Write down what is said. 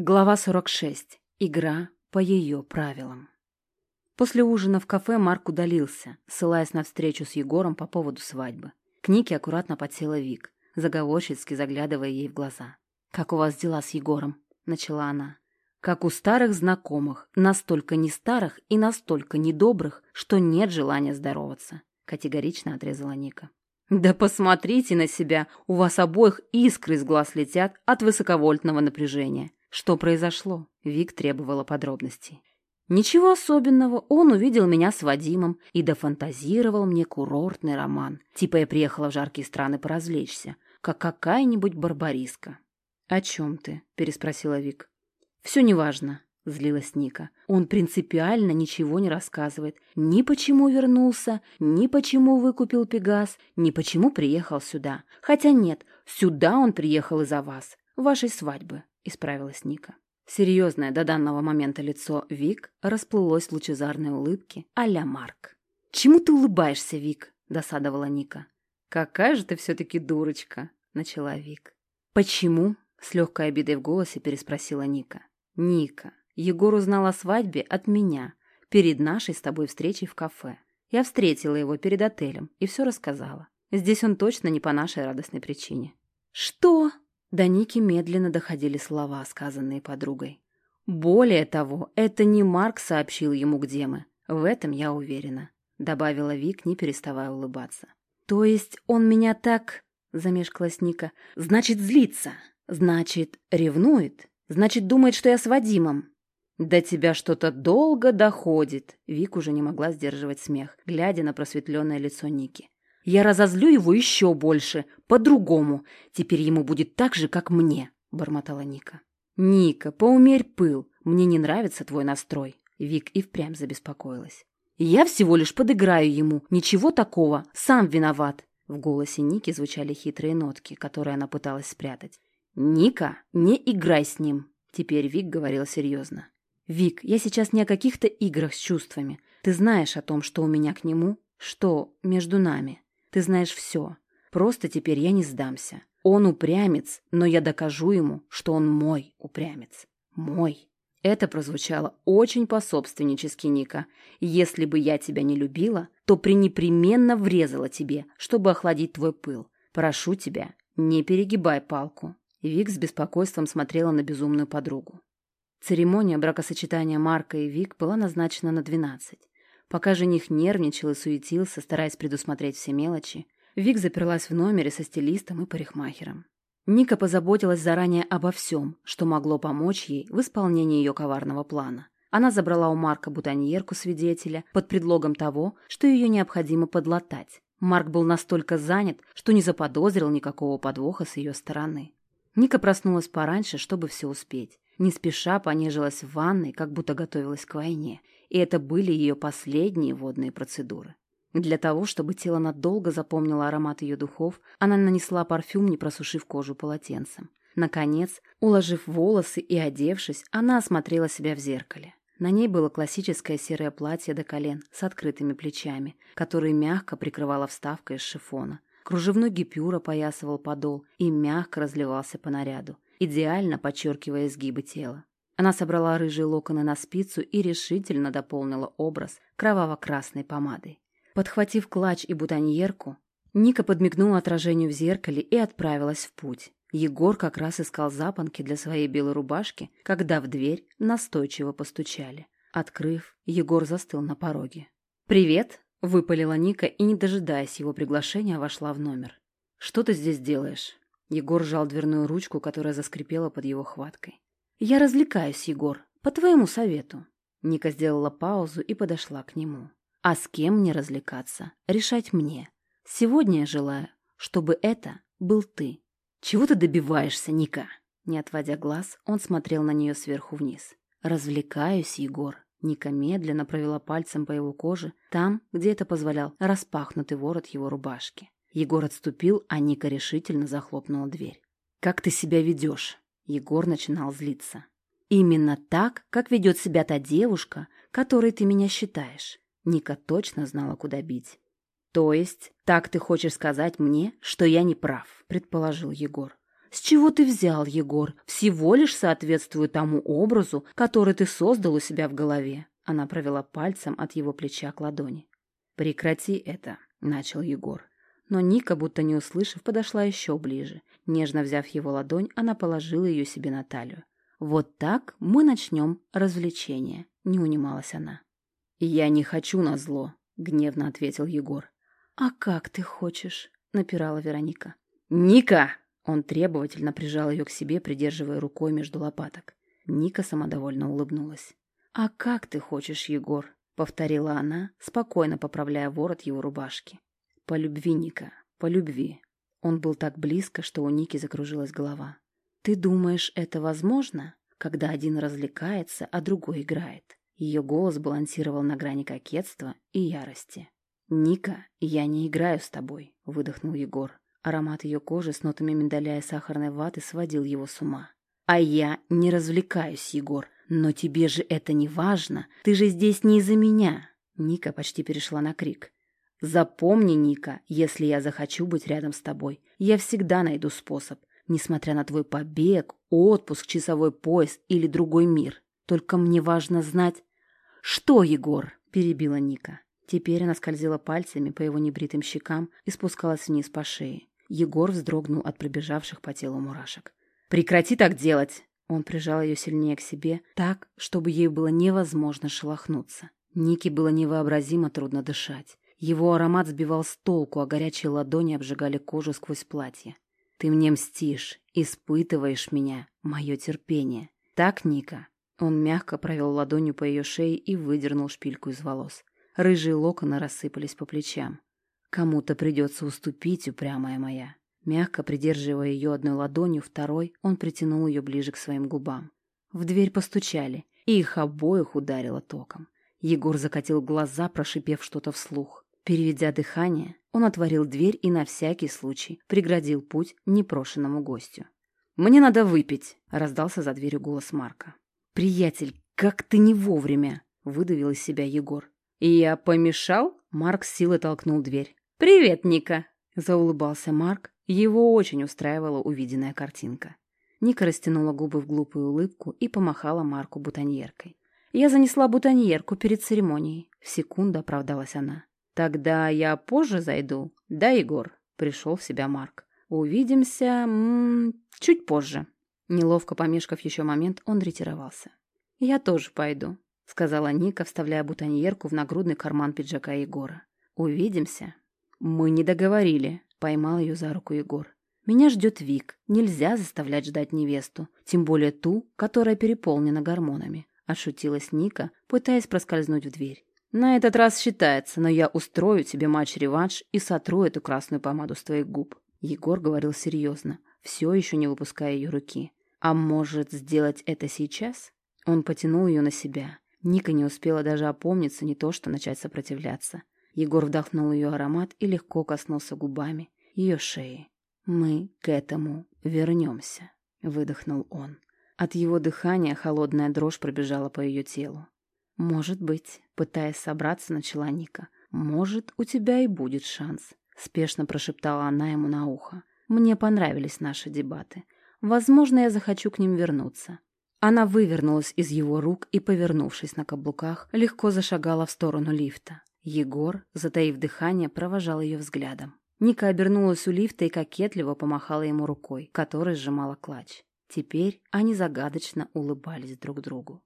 Глава 46. Игра по ее правилам. После ужина в кафе Марк удалился, ссылаясь на встречу с Егором по поводу свадьбы. К Нике аккуратно подсела Вик, заговорщицки заглядывая ей в глаза. «Как у вас дела с Егором?» — начала она. «Как у старых знакомых, настолько не старых и настолько недобрых, что нет желания здороваться», — категорично отрезала Ника. «Да посмотрите на себя, у вас обоих искры из глаз летят от высоковольтного напряжения. Что произошло? Вик требовала подробностей. Ничего особенного, он увидел меня с Вадимом и дофантазировал мне курортный роман. Типа я приехала в жаркие страны поразвлечься, как какая-нибудь барбариска. «О чем ты?» – переспросила Вик. «Все неважно», – злилась Ника. «Он принципиально ничего не рассказывает. Ни почему вернулся, ни почему выкупил Пегас, ни почему приехал сюда. Хотя нет, сюда он приехал из-за вас, вашей свадьбы исправилась Ника. Серьезное до данного момента лицо Вик расплылось в лучезарной улыбке а-ля Марк. «Чему ты улыбаешься, Вик?» – досадовала Ника. «Какая же ты все-таки дурочка!» – начала Вик. «Почему?» – с легкой обидой в голосе переспросила Ника. «Ника, Егор узнал о свадьбе от меня, перед нашей с тобой встречей в кафе. Я встретила его перед отелем и все рассказала. Здесь он точно не по нашей радостной причине». «Что?» До Ники медленно доходили слова, сказанные подругой. «Более того, это не Марк сообщил ему, где мы. В этом я уверена», — добавила Вик, не переставая улыбаться. «То есть он меня так...» — замешкалась Ника. «Значит, злится. Значит, ревнует. Значит, думает, что я с Вадимом». «До тебя что-то долго доходит», — Вик уже не могла сдерживать смех, глядя на просветленное лицо Ники. Я разозлю его еще больше, по-другому. Теперь ему будет так же, как мне», — бормотала Ника. «Ника, поумерь пыл. Мне не нравится твой настрой». Вик и впрямь забеспокоилась. «Я всего лишь подыграю ему. Ничего такого. Сам виноват». В голосе Ники звучали хитрые нотки, которые она пыталась спрятать. «Ника, не играй с ним!» Теперь Вик говорил серьезно. «Вик, я сейчас не о каких-то играх с чувствами. Ты знаешь о том, что у меня к нему, что между нами. Ты знаешь все. Просто теперь я не сдамся. Он упрямец, но я докажу ему, что он мой упрямец. Мой. Это прозвучало очень пособственнически, Ника. Если бы я тебя не любила, то пренепременно врезала тебе, чтобы охладить твой пыл. Прошу тебя, не перегибай палку. Вик с беспокойством смотрела на безумную подругу. Церемония бракосочетания Марка и Вик была назначена на двенадцать. Пока жених нервничал и суетился, стараясь предусмотреть все мелочи, Вик заперлась в номере со стилистом и парикмахером. Ника позаботилась заранее обо всем, что могло помочь ей в исполнении ее коварного плана. Она забрала у Марка бутоньерку свидетеля под предлогом того, что ее необходимо подлатать. Марк был настолько занят, что не заподозрил никакого подвоха с ее стороны. Ника проснулась пораньше, чтобы все успеть. Не спеша понежилась в ванной, как будто готовилась к войне, и это были ее последние водные процедуры. Для того, чтобы тело надолго запомнило аромат ее духов, она нанесла парфюм, не просушив кожу полотенцем. Наконец, уложив волосы и одевшись, она осмотрела себя в зеркале. На ней было классическое серое платье до колен с открытыми плечами, которые мягко прикрывала вставка из шифона. Кружевной гипюр опоясывал подол и мягко разливался по наряду, идеально подчеркивая изгибы тела. Она собрала рыжие локоны на спицу и решительно дополнила образ кроваво-красной помадой. Подхватив клатч и бутоньерку, Ника подмигнула отражению в зеркале и отправилась в путь. Егор как раз искал запонки для своей белой рубашки, когда в дверь настойчиво постучали. Открыв, Егор застыл на пороге. «Привет!» — выпалила Ника и, не дожидаясь его приглашения, вошла в номер. «Что ты здесь делаешь?» Егор сжал дверную ручку, которая заскрипела под его хваткой. «Я развлекаюсь, Егор, по твоему совету». Ника сделала паузу и подошла к нему. «А с кем мне развлекаться? Решать мне. Сегодня я желаю, чтобы это был ты». «Чего ты добиваешься, Ника?» Не отводя глаз, он смотрел на нее сверху вниз. «Развлекаюсь, Егор». Ника медленно провела пальцем по его коже, там, где это позволял распахнутый ворот его рубашки. Егор отступил, а Ника решительно захлопнула дверь. «Как ты себя ведешь?» Егор начинал злиться. «Именно так, как ведет себя та девушка, которой ты меня считаешь». Ника точно знала, куда бить. «То есть, так ты хочешь сказать мне, что я не прав?» – предположил Егор. С чего ты взял, Егор? Всего лишь соответствую тому образу, который ты создал у себя в голове. Она провела пальцем от его плеча к ладони. «Прекрати это», — начал Егор. Но Ника, будто не услышав, подошла еще ближе. Нежно взяв его ладонь, она положила ее себе на талию. «Вот так мы начнем развлечение», — не унималась она. «Я не хочу на зло», — гневно ответил Егор. «А как ты хочешь?» — напирала Вероника. «Ника!» Он требовательно прижал ее к себе, придерживая рукой между лопаток. Ника самодовольно улыбнулась. «А как ты хочешь, Егор?» — повторила она, спокойно поправляя ворот его рубашки. «По любви, Ника, по любви». Он был так близко, что у Ники закружилась голова. «Ты думаешь, это возможно, когда один развлекается, а другой играет?» Ее голос балансировал на грани кокетства и ярости. «Ника, я не играю с тобой», — выдохнул Егор. Аромат ее кожи с нотами миндаля и сахарной ваты сводил его с ума. «А я не развлекаюсь, Егор. Но тебе же это не важно. Ты же здесь не из-за меня». Ника почти перешла на крик. «Запомни, Ника, если я захочу быть рядом с тобой, я всегда найду способ, несмотря на твой побег, отпуск, часовой пояс или другой мир. Только мне важно знать...» «Что, Егор?» – перебила Ника. Теперь она скользила пальцами по его небритым щекам и спускалась вниз по шее. Егор вздрогнул от пробежавших по телу мурашек. «Прекрати так делать!» Он прижал ее сильнее к себе, так, чтобы ей было невозможно шелохнуться. Нике было невообразимо трудно дышать. Его аромат сбивал с толку, а горячие ладони обжигали кожу сквозь платье. «Ты мне мстишь, испытываешь меня, мое терпение. Так, Ника?» Он мягко провел ладонью по ее шее и выдернул шпильку из волос. Рыжие локоны рассыпались по плечам. «Кому-то придется уступить, упрямая моя». Мягко придерживая ее одной ладонью, второй, он притянул ее ближе к своим губам. В дверь постучали, и их обоих ударило током. Егор закатил глаза, прошипев что-то вслух. Переведя дыхание, он отворил дверь и на всякий случай преградил путь непрошенному гостю. «Мне надо выпить», — раздался за дверью голос Марка. «Приятель, как ты не вовремя!» — выдавил из себя Егор. «Я помешал?» Марк с силой толкнул дверь. «Привет, Ника!» Заулыбался Марк. Его очень устраивала увиденная картинка. Ника растянула губы в глупую улыбку и помахала Марку бутоньеркой. «Я занесла бутоньерку перед церемонией», — в секунду оправдалась она. «Тогда я позже зайду, да, Егор?» — пришел в себя Марк. «Увидимся... М -м, чуть позже». Неловко помешкав еще момент, он ретировался. «Я тоже пойду», — сказала Ника, вставляя бутоньерку в нагрудный карман пиджака Егора. «Увидимся». «Мы не договорили», — поймал ее за руку Егор. «Меня ждет Вик. Нельзя заставлять ждать невесту, тем более ту, которая переполнена гормонами», — отшутилась Ника, пытаясь проскользнуть в дверь. «На этот раз считается, но я устрою тебе матч-реванш и сотру эту красную помаду с твоих губ». Егор говорил серьезно, все еще не выпуская ее руки. «А может, сделать это сейчас?» Он потянул ее на себя, Ника не успела даже опомниться, не то что начать сопротивляться. Егор вдохнул ее аромат и легко коснулся губами ее шеи. «Мы к этому вернемся», — выдохнул он. От его дыхания холодная дрожь пробежала по ее телу. «Может быть», — пытаясь собраться, начала Ника. «Может, у тебя и будет шанс», — спешно прошептала она ему на ухо. «Мне понравились наши дебаты. Возможно, я захочу к ним вернуться. Она вывернулась из его рук и, повернувшись на каблуках, легко зашагала в сторону лифта. Егор, затаив дыхание, провожал ее взглядом. Ника обернулась у лифта и кокетливо помахала ему рукой, которой сжимала клатч. Теперь они загадочно улыбались друг другу.